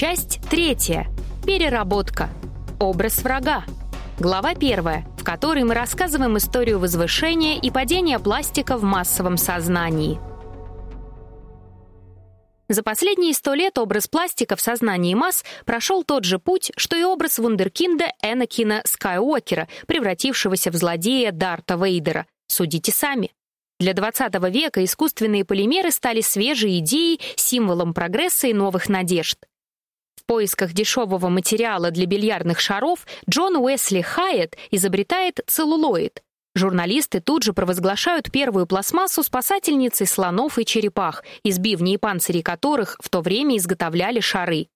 Часть третья. Переработка. Образ врага. Глава первая, в которой мы рассказываем историю возвышения и падения пластика в массовом сознании. За последние сто лет образ пластика в сознании масс прошел тот же путь, что и образ вундеркинда Энакина Скайуокера, превратившегося в злодея Дарта Вейдера. Судите сами. Для 20 века искусственные полимеры стали свежей идеей, символом прогресса и новых надежд. Поисках дешевого материала для бильярдных шаров Джон Уэсли Хайет изобретает целлулоид. Журналисты тут же провозглашают первую пластмассу спасательницей слонов и черепах, из бивней и панцирей которых в то время изготовляли шары.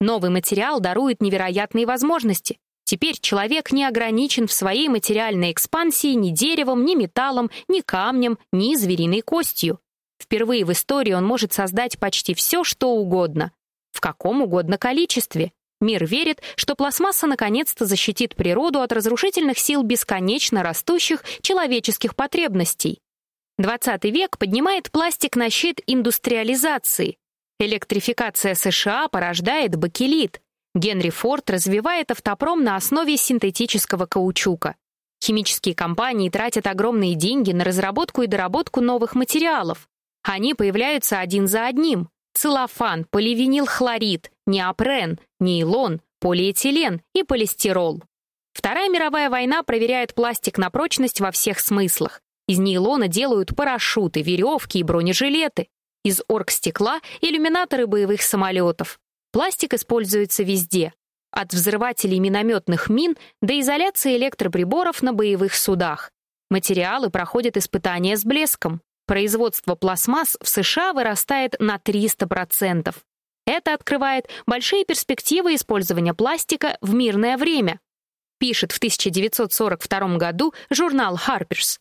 Новый материал дарует невероятные возможности. Теперь человек не ограничен в своей материальной экспансии ни деревом, ни металлом, ни камнем, ни звериной костью. Впервые в истории он может создать почти все, что угодно в каком угодно количестве. Мир верит, что пластмасса наконец-то защитит природу от разрушительных сил бесконечно растущих человеческих потребностей. 20 век поднимает пластик на щит индустриализации. Электрификация США порождает бакелит. Генри Форд развивает автопром на основе синтетического каучука. Химические компании тратят огромные деньги на разработку и доработку новых материалов. Они появляются один за одним целлофан, поливинилхлорид, неопрен, нейлон, полиэтилен и полистирол. Вторая мировая война проверяет пластик на прочность во всех смыслах. Из нейлона делают парашюты, веревки и бронежилеты. Из оргстекла — иллюминаторы боевых самолетов. Пластик используется везде. От взрывателей минометных мин до изоляции электроприборов на боевых судах. Материалы проходят испытания с блеском. Производство пластмасс в США вырастает на 300%. Это открывает большие перспективы использования пластика в мирное время, пишет в 1942 году журнал Harper's.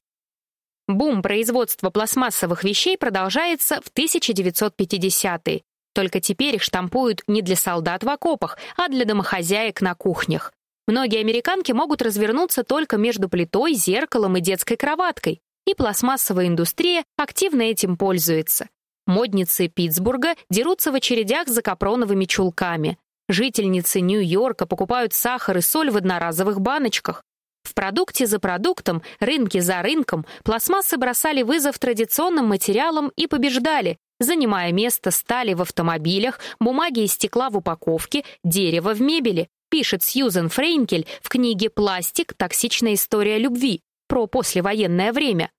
Бум производства пластмассовых вещей продолжается в 1950-е. Только теперь их штампуют не для солдат в окопах, а для домохозяек на кухнях. Многие американки могут развернуться только между плитой, зеркалом и детской кроваткой и пластмассовая индустрия активно этим пользуется. Модницы Питтсбурга дерутся в очередях за капроновыми чулками. Жительницы Нью-Йорка покупают сахар и соль в одноразовых баночках. В продукте за продуктом, рынке за рынком пластмассы бросали вызов традиционным материалам и побеждали, занимая место стали в автомобилях, бумаги и стекла в упаковке, дерева в мебели, пишет Сьюзен Фрейнкель в книге «Пластик. Токсичная история любви» про послевоенное время.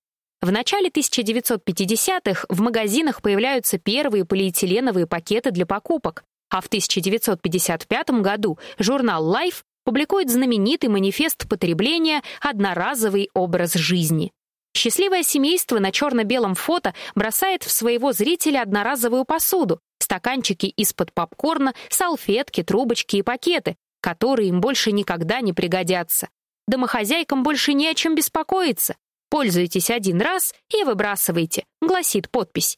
В начале 1950-х в магазинах появляются первые полиэтиленовые пакеты для покупок, а в 1955 году журнал Life публикует знаменитый манифест потребления «Одноразовый образ жизни». Счастливое семейство на черно-белом фото бросает в своего зрителя одноразовую посуду, стаканчики из-под попкорна, салфетки, трубочки и пакеты, которые им больше никогда не пригодятся. Домохозяйкам больше не о чем беспокоиться. Пользуйтесь один раз и выбрасывайте, гласит подпись.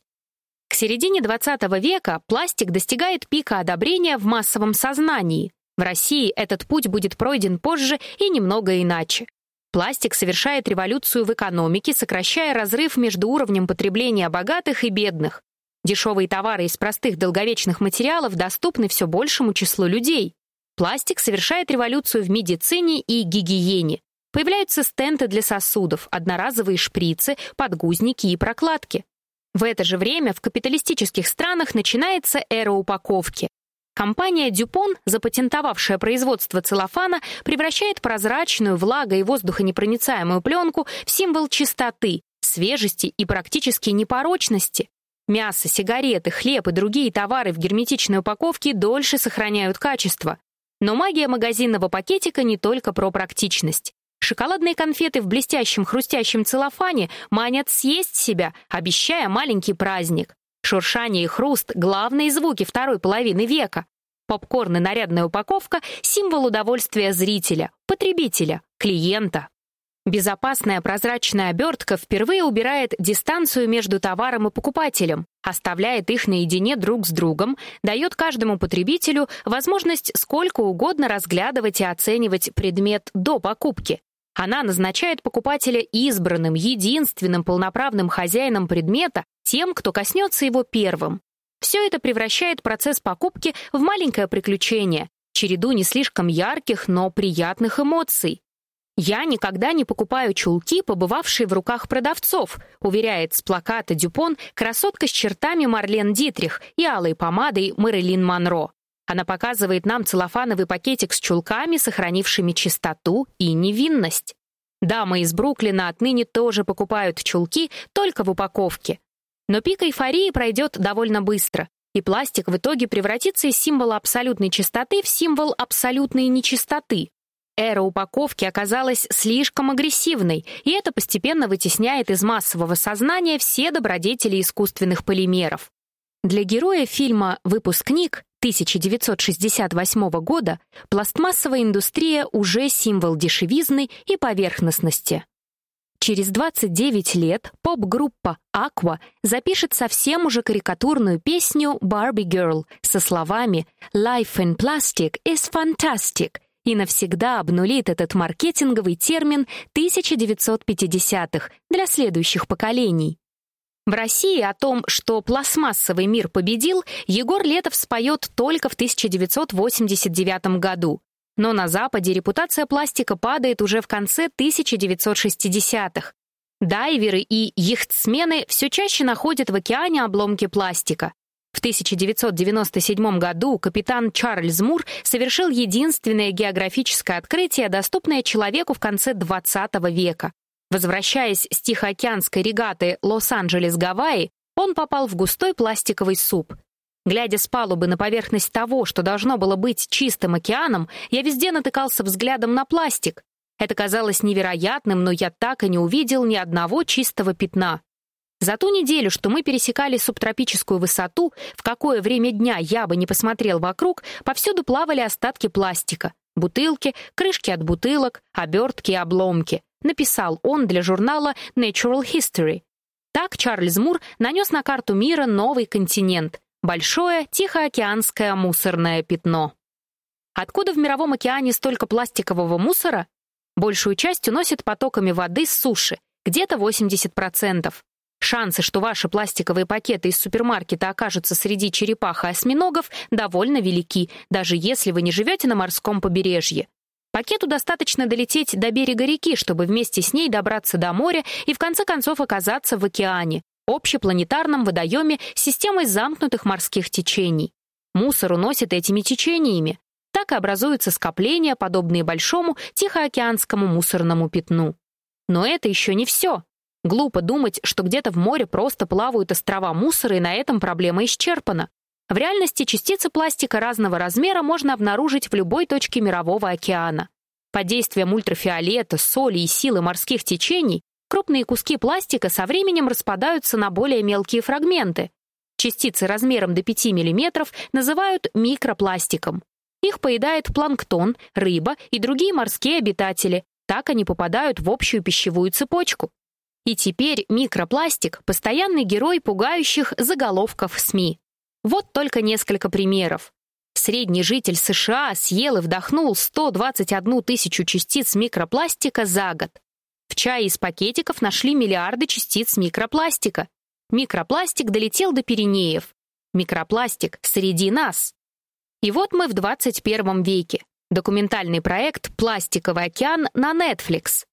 К середине 20 века пластик достигает пика одобрения в массовом сознании. В России этот путь будет пройден позже и немного иначе. Пластик совершает революцию в экономике, сокращая разрыв между уровнем потребления богатых и бедных. Дешевые товары из простых долговечных материалов доступны все большему числу людей. Пластик совершает революцию в медицине и гигиене. Появляются стенты для сосудов, одноразовые шприцы, подгузники и прокладки. В это же время в капиталистических странах начинается эра упаковки. Компания Дюпон, запатентовавшая производство целлофана, превращает прозрачную, влага- и воздухонепроницаемую пленку в символ чистоты, свежести и практически непорочности. Мясо, сигареты, хлеб и другие товары в герметичной упаковке дольше сохраняют качество. Но магия магазинного пакетика не только про практичность. Шоколадные конфеты в блестящем хрустящем целлофане манят съесть себя, обещая маленький праздник. Шуршание и хруст — главные звуки второй половины века. Попкорн и нарядная упаковка — символ удовольствия зрителя, потребителя, клиента. Безопасная прозрачная обертка впервые убирает дистанцию между товаром и покупателем, оставляет их наедине друг с другом, дает каждому потребителю возможность сколько угодно разглядывать и оценивать предмет до покупки. Она назначает покупателя избранным, единственным полноправным хозяином предмета, тем, кто коснется его первым. Все это превращает процесс покупки в маленькое приключение, череду не слишком ярких, но приятных эмоций. «Я никогда не покупаю чулки, побывавшие в руках продавцов», уверяет с плаката Дюпон красотка с чертами Марлен Дитрих и алой помадой Мэрилин Монро. Она показывает нам целлофановый пакетик с чулками, сохранившими чистоту и невинность. Дамы из Бруклина отныне тоже покупают чулки только в упаковке. Но пик эйфории пройдет довольно быстро, и пластик в итоге превратится из символа абсолютной чистоты в символ абсолютной нечистоты. Эра упаковки оказалась слишком агрессивной, и это постепенно вытесняет из массового сознания все добродетели искусственных полимеров. Для героя фильма «Выпускник» 1968 года пластмассовая индустрия уже символ дешевизны и поверхностности. Через 29 лет поп-группа Aqua запишет совсем уже карикатурную песню «Barbie Girl» со словами «Life in plastic is fantastic», и навсегда обнулит этот маркетинговый термин 1950-х для следующих поколений. В России о том, что пластмассовый мир победил, Егор Летов споет только в 1989 году. Но на Западе репутация пластика падает уже в конце 1960-х. Дайверы и яхтсмены все чаще находят в океане обломки пластика. В 1997 году капитан Чарльз Мур совершил единственное географическое открытие, доступное человеку в конце XX века. Возвращаясь с Тихоокеанской регаты Лос-Анджелес-Гавайи, он попал в густой пластиковый суп. Глядя с палубы на поверхность того, что должно было быть чистым океаном, я везде натыкался взглядом на пластик. Это казалось невероятным, но я так и не увидел ни одного чистого пятна. За ту неделю, что мы пересекали субтропическую высоту, в какое время дня я бы не посмотрел вокруг, повсюду плавали остатки пластика. Бутылки, крышки от бутылок, обертки и обломки. Написал он для журнала Natural History. Так Чарльз Мур нанес на карту мира новый континент — большое Тихоокеанское мусорное пятно. Откуда в Мировом океане столько пластикового мусора? Большую часть уносит потоками воды с суши, где-то 80%. Шансы, что ваши пластиковые пакеты из супермаркета окажутся среди черепах и осьминогов, довольно велики, даже если вы не живете на морском побережье. Пакету достаточно долететь до берега реки, чтобы вместе с ней добраться до моря и в конце концов оказаться в океане, общепланетарном водоеме с системой замкнутых морских течений. Мусор уносит этими течениями. Так и образуются скопления, подобные большому Тихоокеанскому мусорному пятну. Но это еще не все. Глупо думать, что где-то в море просто плавают острова мусора, и на этом проблема исчерпана. В реальности частицы пластика разного размера можно обнаружить в любой точке мирового океана. Под действием ультрафиолета, соли и силы морских течений крупные куски пластика со временем распадаются на более мелкие фрагменты. Частицы размером до 5 мм называют микропластиком. Их поедает планктон, рыба и другие морские обитатели. Так они попадают в общую пищевую цепочку. И теперь микропластик — постоянный герой пугающих заголовков СМИ. Вот только несколько примеров. Средний житель США съел и вдохнул 121 тысячу частиц микропластика за год. В чае из пакетиков нашли миллиарды частиц микропластика. Микропластик долетел до Пиренеев. Микропластик среди нас. И вот мы в 21 веке. Документальный проект «Пластиковый океан» на Netflix.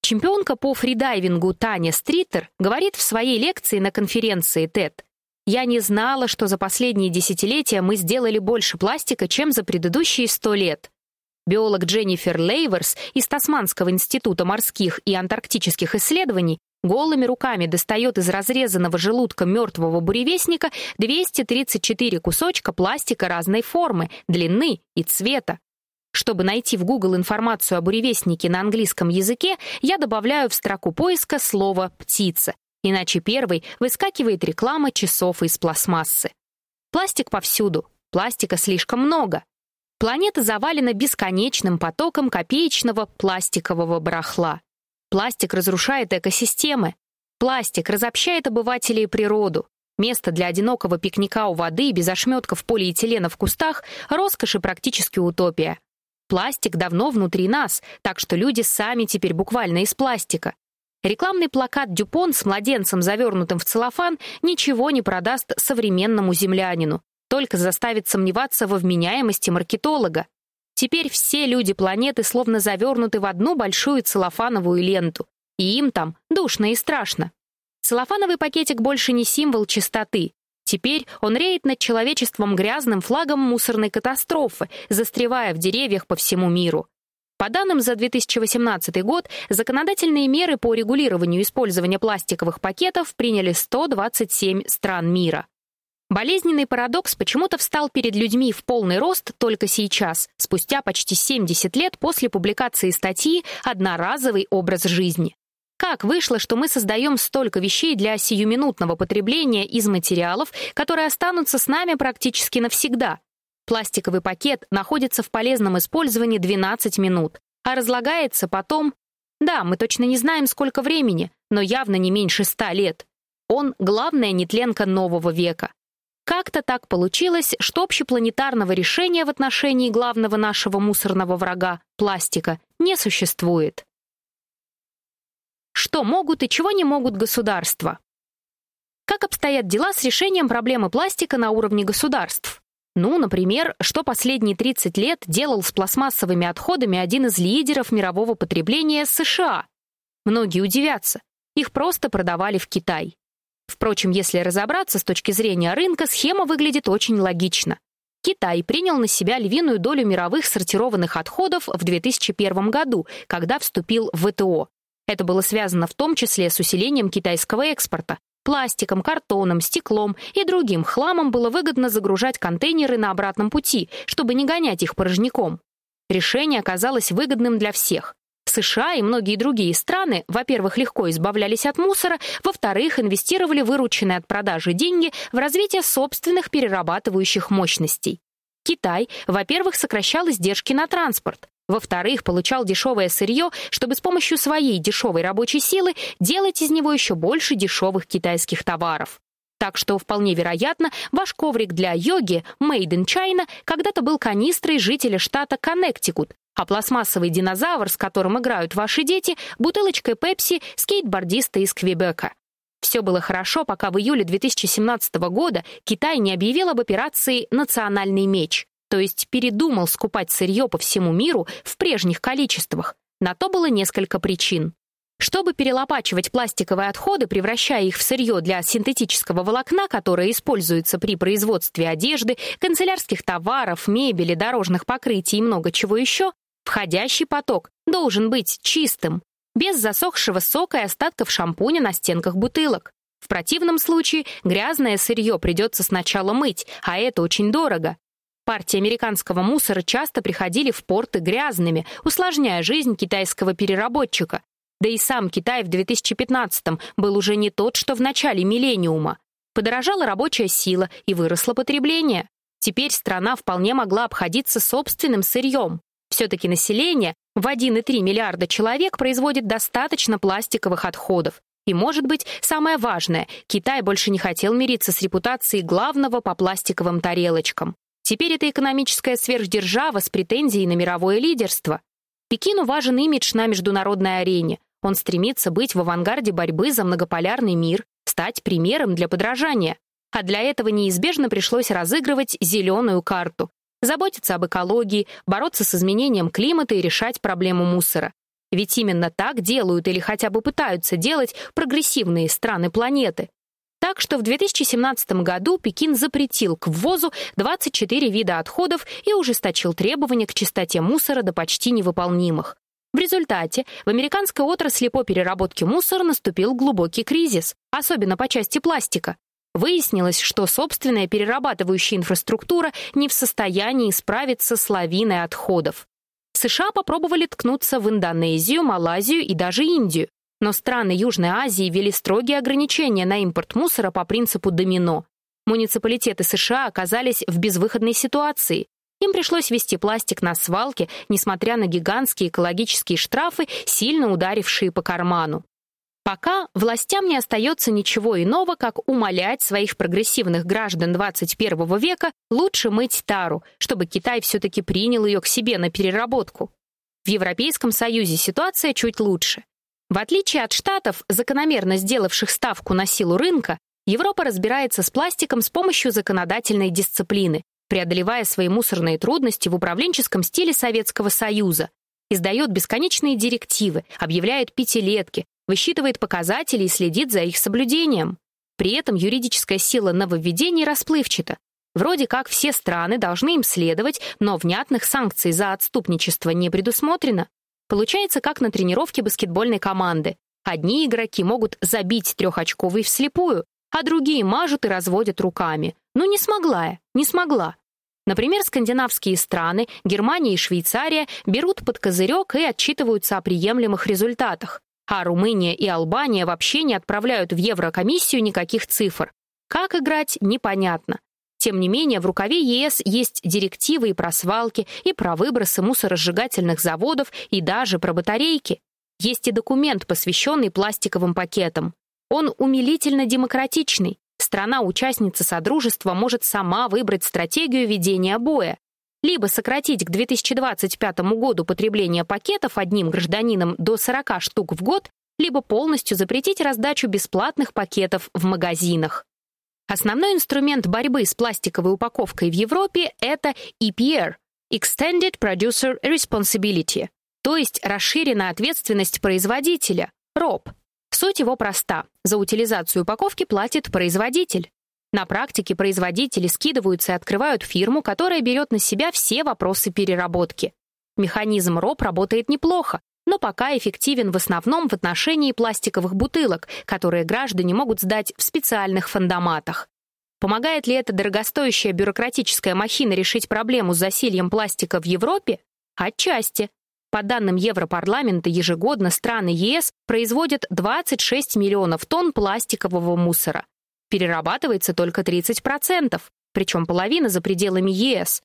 Чемпионка по фридайвингу Таня Стритер говорит в своей лекции на конференции TED, «Я не знала, что за последние десятилетия мы сделали больше пластика, чем за предыдущие сто лет». Биолог Дженнифер Лейверс из Тасманского института морских и антарктических исследований голыми руками достает из разрезанного желудка мертвого буревестника 234 кусочка пластика разной формы, длины и цвета. Чтобы найти в Google информацию о буревестнике на английском языке, я добавляю в строку поиска слово «птица», иначе первой выскакивает реклама часов из пластмассы. Пластик повсюду, пластика слишком много. Планета завалена бесконечным потоком копеечного пластикового барахла. Пластик разрушает экосистемы. Пластик разобщает обывателей и природу. Место для одинокого пикника у воды без ошметков полиэтилена в кустах — роскошь и практически утопия. Пластик давно внутри нас, так что люди сами теперь буквально из пластика. Рекламный плакат «Дюпон» с младенцем, завернутым в целлофан, ничего не продаст современному землянину, только заставит сомневаться во вменяемости маркетолога. Теперь все люди планеты словно завернуты в одну большую целлофановую ленту, и им там душно и страшно. Целлофановый пакетик больше не символ чистоты. Теперь он реет над человечеством грязным флагом мусорной катастрофы, застревая в деревьях по всему миру. По данным за 2018 год, законодательные меры по регулированию использования пластиковых пакетов приняли 127 стран мира. Болезненный парадокс почему-то встал перед людьми в полный рост только сейчас, спустя почти 70 лет после публикации статьи «Одноразовый образ жизни». Как вышло, что мы создаем столько вещей для сиюминутного потребления из материалов, которые останутся с нами практически навсегда? Пластиковый пакет находится в полезном использовании 12 минут, а разлагается потом... Да, мы точно не знаем, сколько времени, но явно не меньше 100 лет. Он — главная нетленка нового века. Как-то так получилось, что общепланетарного решения в отношении главного нашего мусорного врага — пластика — не существует что могут и чего не могут государства. Как обстоят дела с решением проблемы пластика на уровне государств? Ну, например, что последние 30 лет делал с пластмассовыми отходами один из лидеров мирового потребления США? Многие удивятся. Их просто продавали в Китай. Впрочем, если разобраться с точки зрения рынка, схема выглядит очень логично. Китай принял на себя львиную долю мировых сортированных отходов в 2001 году, когда вступил в ВТО. Это было связано в том числе с усилением китайского экспорта. Пластиком, картоном, стеклом и другим хламом было выгодно загружать контейнеры на обратном пути, чтобы не гонять их порожняком. Решение оказалось выгодным для всех. США и многие другие страны, во-первых, легко избавлялись от мусора, во-вторых, инвестировали вырученные от продажи деньги в развитие собственных перерабатывающих мощностей. Китай, во-первых, сокращал издержки на транспорт, во-вторых, получал дешевое сырье, чтобы с помощью своей дешевой рабочей силы делать из него еще больше дешевых китайских товаров. Так что вполне вероятно, ваш коврик для йоги Made in China когда-то был канистрой жителя штата Коннектикут, а пластмассовый динозавр, с которым играют ваши дети, бутылочкой Пепси скейтбордиста из Квебека. Все было хорошо, пока в июле 2017 года Китай не объявил об операции «Национальный меч» то есть передумал скупать сырье по всему миру в прежних количествах. На то было несколько причин. Чтобы перелопачивать пластиковые отходы, превращая их в сырье для синтетического волокна, которое используется при производстве одежды, канцелярских товаров, мебели, дорожных покрытий и много чего еще, входящий поток должен быть чистым, без засохшего сока и остатков шампуня на стенках бутылок. В противном случае грязное сырье придется сначала мыть, а это очень дорого. Партии американского мусора часто приходили в порты грязными, усложняя жизнь китайского переработчика. Да и сам Китай в 2015-м был уже не тот, что в начале миллениума. Подорожала рабочая сила и выросло потребление. Теперь страна вполне могла обходиться собственным сырьем. Все-таки население в 1,3 миллиарда человек производит достаточно пластиковых отходов. И, может быть, самое важное, Китай больше не хотел мириться с репутацией главного по пластиковым тарелочкам. Теперь это экономическая сверхдержава с претензией на мировое лидерство. Пекину важен имидж на международной арене. Он стремится быть в авангарде борьбы за многополярный мир, стать примером для подражания. А для этого неизбежно пришлось разыгрывать зеленую карту. Заботиться об экологии, бороться с изменением климата и решать проблему мусора. Ведь именно так делают или хотя бы пытаются делать прогрессивные страны планеты. Так что в 2017 году Пекин запретил к ввозу 24 вида отходов и ужесточил требования к чистоте мусора до почти невыполнимых. В результате в американской отрасли по переработке мусора наступил глубокий кризис, особенно по части пластика. Выяснилось, что собственная перерабатывающая инфраструктура не в состоянии справиться с лавиной отходов. США попробовали ткнуться в Индонезию, Малайзию и даже Индию. Но страны Южной Азии ввели строгие ограничения на импорт мусора по принципу домино. Муниципалитеты США оказались в безвыходной ситуации. Им пришлось вести пластик на свалке, несмотря на гигантские экологические штрафы, сильно ударившие по карману. Пока властям не остается ничего иного, как умолять своих прогрессивных граждан 21 века лучше мыть тару, чтобы Китай все-таки принял ее к себе на переработку. В Европейском Союзе ситуация чуть лучше. В отличие от Штатов, закономерно сделавших ставку на силу рынка, Европа разбирается с пластиком с помощью законодательной дисциплины, преодолевая свои мусорные трудности в управленческом стиле Советского Союза, издает бесконечные директивы, объявляет пятилетки, высчитывает показатели и следит за их соблюдением. При этом юридическая сила нововведений расплывчата. Вроде как все страны должны им следовать, но внятных санкций за отступничество не предусмотрено. Получается, как на тренировке баскетбольной команды. Одни игроки могут забить трехочковый вслепую, а другие мажут и разводят руками. Ну, не смогла я, не смогла. Например, скандинавские страны, Германия и Швейцария берут под козырек и отчитываются о приемлемых результатах. А Румыния и Албания вообще не отправляют в Еврокомиссию никаких цифр. Как играть, непонятно. Тем не менее, в рукаве ЕС есть директивы и про свалки, и про выбросы мусоросжигательных заводов, и даже про батарейки. Есть и документ, посвященный пластиковым пакетам. Он умилительно демократичный. Страна-участница Содружества может сама выбрать стратегию ведения боя. Либо сократить к 2025 году потребление пакетов одним гражданином до 40 штук в год, либо полностью запретить раздачу бесплатных пакетов в магазинах. Основной инструмент борьбы с пластиковой упаковкой в Европе — это EPR — Extended Producer Responsibility, то есть расширенная ответственность производителя, ROP. Суть его проста. За утилизацию упаковки платит производитель. На практике производители скидываются и открывают фирму, которая берет на себя все вопросы переработки. Механизм РОП работает неплохо, но пока эффективен в основном в отношении пластиковых бутылок, которые граждане могут сдать в специальных фандоматах. Помогает ли эта дорогостоящая бюрократическая махина решить проблему с засильем пластика в Европе? Отчасти. По данным Европарламента, ежегодно страны ЕС производят 26 миллионов тонн пластикового мусора. Перерабатывается только 30%, причем половина за пределами ЕС.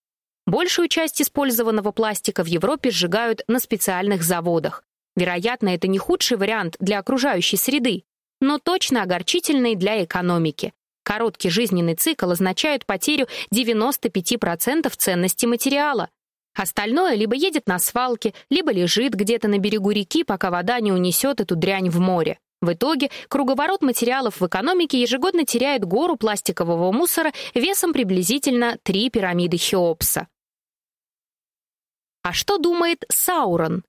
Большую часть использованного пластика в Европе сжигают на специальных заводах. Вероятно, это не худший вариант для окружающей среды, но точно огорчительный для экономики. Короткий жизненный цикл означает потерю 95% ценности материала. Остальное либо едет на свалке, либо лежит где-то на берегу реки, пока вода не унесет эту дрянь в море. В итоге круговорот материалов в экономике ежегодно теряет гору пластикового мусора весом приблизительно три пирамиды Хеопса. А что думает Саурон?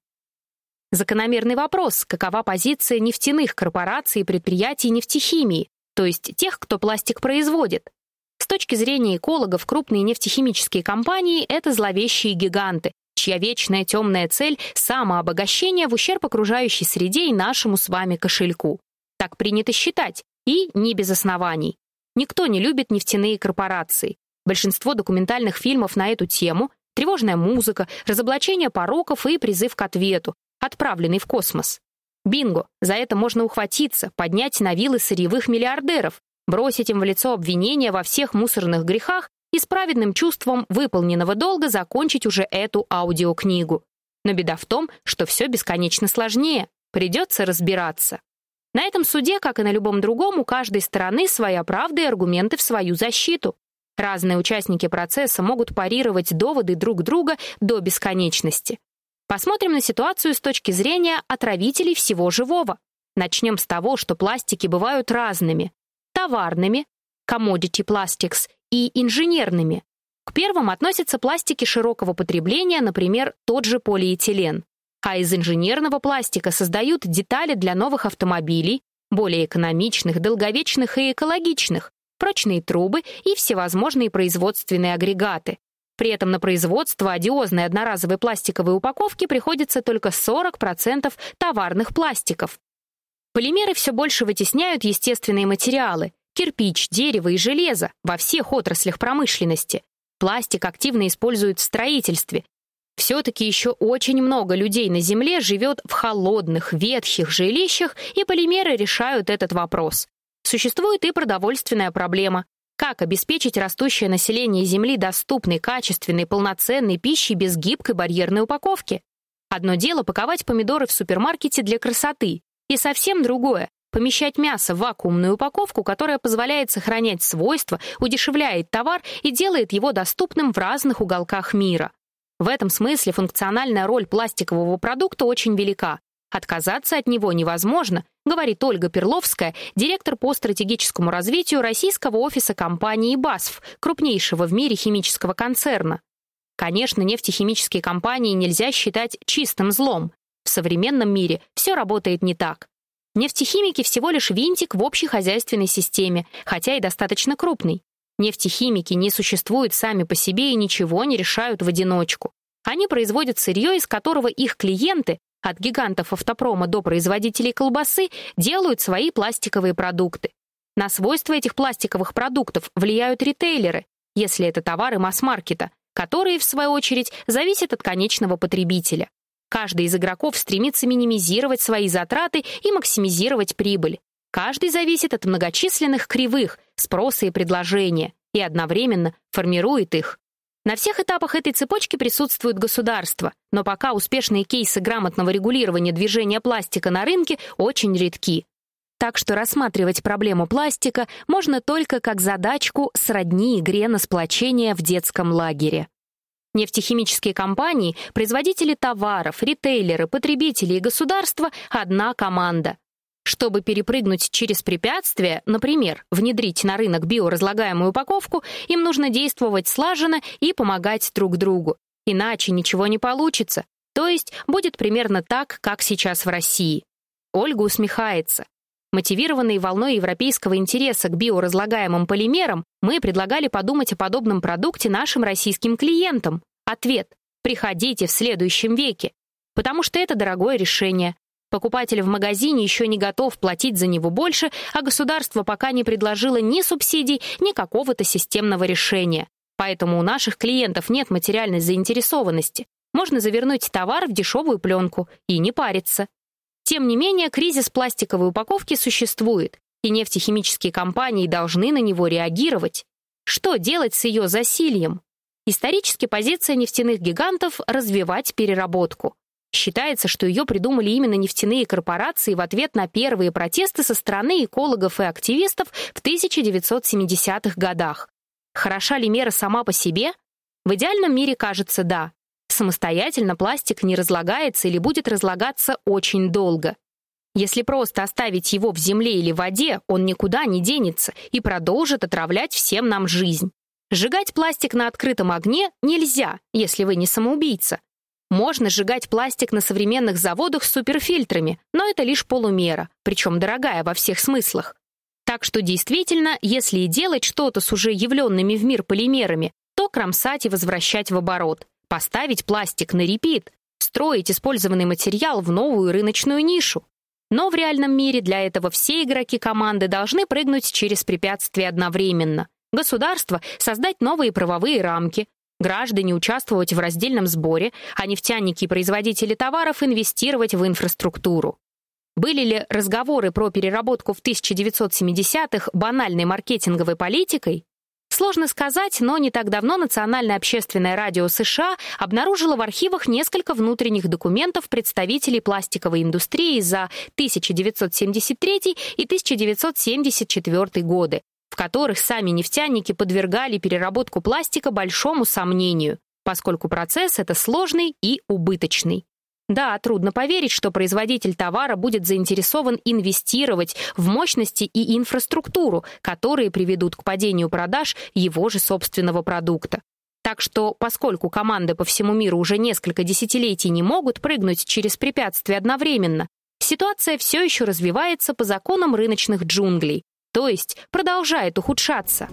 Закономерный вопрос, какова позиция нефтяных корпораций и предприятий нефтехимии, то есть тех, кто пластик производит. С точки зрения экологов, крупные нефтехимические компании — это зловещие гиганты, чья вечная темная цель — самообогащение в ущерб окружающей среде и нашему с вами кошельку. Так принято считать, и не без оснований. Никто не любит нефтяные корпорации. Большинство документальных фильмов на эту тему тревожная музыка, разоблачение пороков и призыв к ответу, отправленный в космос. Бинго, за это можно ухватиться, поднять на вилы сырьевых миллиардеров, бросить им в лицо обвинения во всех мусорных грехах и с праведным чувством выполненного долга закончить уже эту аудиокнигу. Но беда в том, что все бесконечно сложнее, придется разбираться. На этом суде, как и на любом другом, у каждой стороны своя правда и аргументы в свою защиту. Разные участники процесса могут парировать доводы друг друга до бесконечности. Посмотрим на ситуацию с точки зрения отравителей всего живого. Начнем с того, что пластики бывают разными. Товарными, commodity plastics, и инженерными. К первым относятся пластики широкого потребления, например, тот же полиэтилен. А из инженерного пластика создают детали для новых автомобилей, более экономичных, долговечных и экологичных, прочные трубы и всевозможные производственные агрегаты. При этом на производство одиозной одноразовой пластиковой упаковки приходится только 40% товарных пластиков. Полимеры все больше вытесняют естественные материалы — кирпич, дерево и железо во всех отраслях промышленности. Пластик активно используют в строительстве. Все-таки еще очень много людей на Земле живет в холодных, ветхих жилищах, и полимеры решают этот вопрос. Существует и продовольственная проблема. Как обеспечить растущее население Земли доступной, качественной, полноценной пищей без гибкой барьерной упаковки? Одно дело паковать помидоры в супермаркете для красоты, и совсем другое — помещать мясо в вакуумную упаковку, которая позволяет сохранять свойства, удешевляет товар и делает его доступным в разных уголках мира. В этом смысле функциональная роль пластикового продукта очень велика, Отказаться от него невозможно, говорит Ольга Перловская, директор по стратегическому развитию российского офиса компании BASF, крупнейшего в мире химического концерна. Конечно, нефтехимические компании нельзя считать чистым злом. В современном мире все работает не так. Нефтехимики всего лишь винтик в общей хозяйственной системе, хотя и достаточно крупный. Нефтехимики не существуют сами по себе и ничего не решают в одиночку. Они производят сырье, из которого их клиенты, от гигантов автопрома до производителей колбасы, делают свои пластиковые продукты. На свойства этих пластиковых продуктов влияют ритейлеры, если это товары масс-маркета, которые, в свою очередь, зависят от конечного потребителя. Каждый из игроков стремится минимизировать свои затраты и максимизировать прибыль. Каждый зависит от многочисленных кривых, спроса и предложения, и одновременно формирует их. На всех этапах этой цепочки присутствует государство, но пока успешные кейсы грамотного регулирования движения пластика на рынке очень редки. Так что рассматривать проблему пластика можно только как задачку сродни игре на сплочение в детском лагере. Нефтехимические компании, производители товаров, ритейлеры, потребители и государство — одна команда. Чтобы перепрыгнуть через препятствия, например, внедрить на рынок биоразлагаемую упаковку, им нужно действовать слаженно и помогать друг другу. Иначе ничего не получится. То есть будет примерно так, как сейчас в России. Ольга усмехается. Мотивированные волной европейского интереса к биоразлагаемым полимерам, мы предлагали подумать о подобном продукте нашим российским клиентам. Ответ – приходите в следующем веке. Потому что это дорогое решение. Покупатель в магазине еще не готов платить за него больше, а государство пока не предложило ни субсидий, ни какого-то системного решения. Поэтому у наших клиентов нет материальной заинтересованности. Можно завернуть товар в дешевую пленку и не париться. Тем не менее, кризис пластиковой упаковки существует, и нефтехимические компании должны на него реагировать. Что делать с ее засильем? Исторически позиция нефтяных гигантов — развивать переработку. Считается, что ее придумали именно нефтяные корпорации в ответ на первые протесты со стороны экологов и активистов в 1970-х годах. Хороша ли мера сама по себе? В идеальном мире кажется «да». Самостоятельно пластик не разлагается или будет разлагаться очень долго. Если просто оставить его в земле или воде, он никуда не денется и продолжит отравлять всем нам жизнь. Сжигать пластик на открытом огне нельзя, если вы не самоубийца. Можно сжигать пластик на современных заводах с суперфильтрами, но это лишь полумера, причем дорогая во всех смыслах. Так что действительно, если и делать что-то с уже явленными в мир полимерами, то кромсать и возвращать в оборот поставить пластик на репит, строить использованный материал в новую рыночную нишу. Но в реальном мире для этого все игроки команды должны прыгнуть через препятствия одновременно. Государство — создать новые правовые рамки, граждане участвовать в раздельном сборе, а нефтяники и производители товаров инвестировать в инфраструктуру. Были ли разговоры про переработку в 1970-х банальной маркетинговой политикой? Сложно сказать, но не так давно Национальное общественное радио США обнаружило в архивах несколько внутренних документов представителей пластиковой индустрии за 1973 и 1974 годы, в которых сами нефтяники подвергали переработку пластика большому сомнению, поскольку процесс это сложный и убыточный. Да, трудно поверить, что производитель товара будет заинтересован инвестировать в мощности и инфраструктуру, которые приведут к падению продаж его же собственного продукта. Так что, поскольку команды по всему миру уже несколько десятилетий не могут прыгнуть через препятствия одновременно, ситуация все еще развивается по законам рыночных джунглей, то есть продолжает ухудшаться.